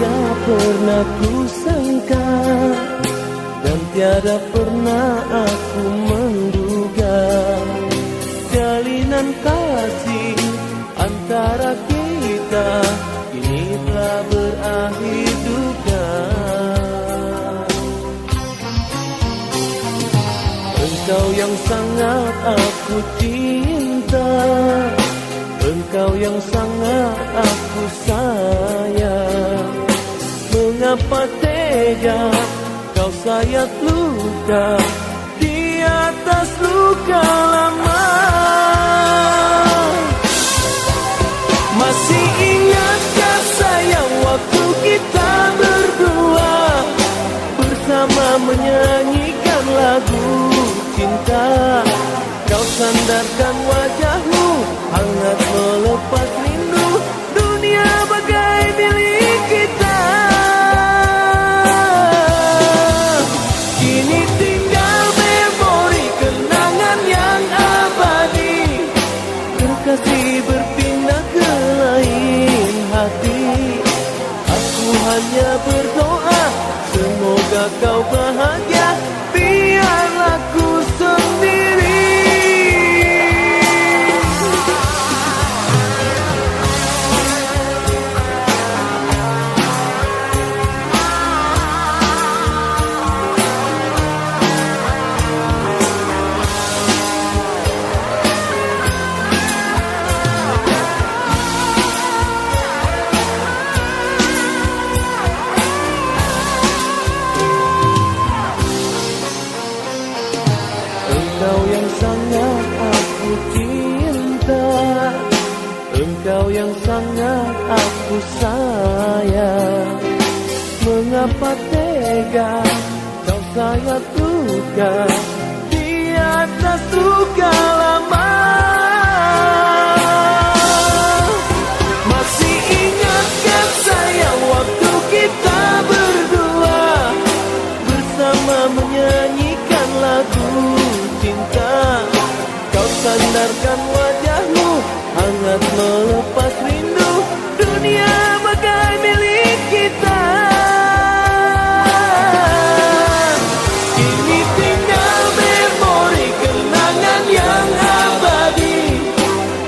tiada pernah ku sangka Dan tiada pernah aku menduga Jalinan kasih antara kita Ini telah berakhir duka Engkau yang sangat aku cinta Engkau yang sangat aku sayang Mengapa tega kau sayat luka Di atas luka lama? Masih ingatkah sayang waktu kita berdua Bersama menyanyikan lagu cinta? Kau sandarkan wajahmu berdoa. Semoga kau bahagia Engkau yang sangat aku cinta. Engkau yang sangat aku sayang. Mengapa tega kau sangat luka Di atas sandarkan wajahmu Hangat melepas rindu Dunia bagai milik kita. Kini tinggal memori kenangan yang abadi.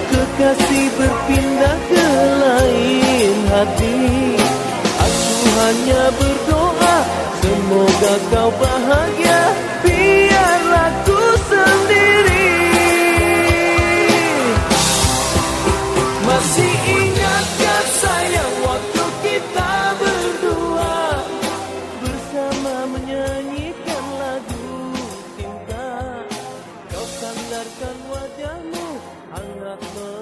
Kekasih berpindah ke lain hati. Aku hanya berdoa Semoga kau bahagia of love.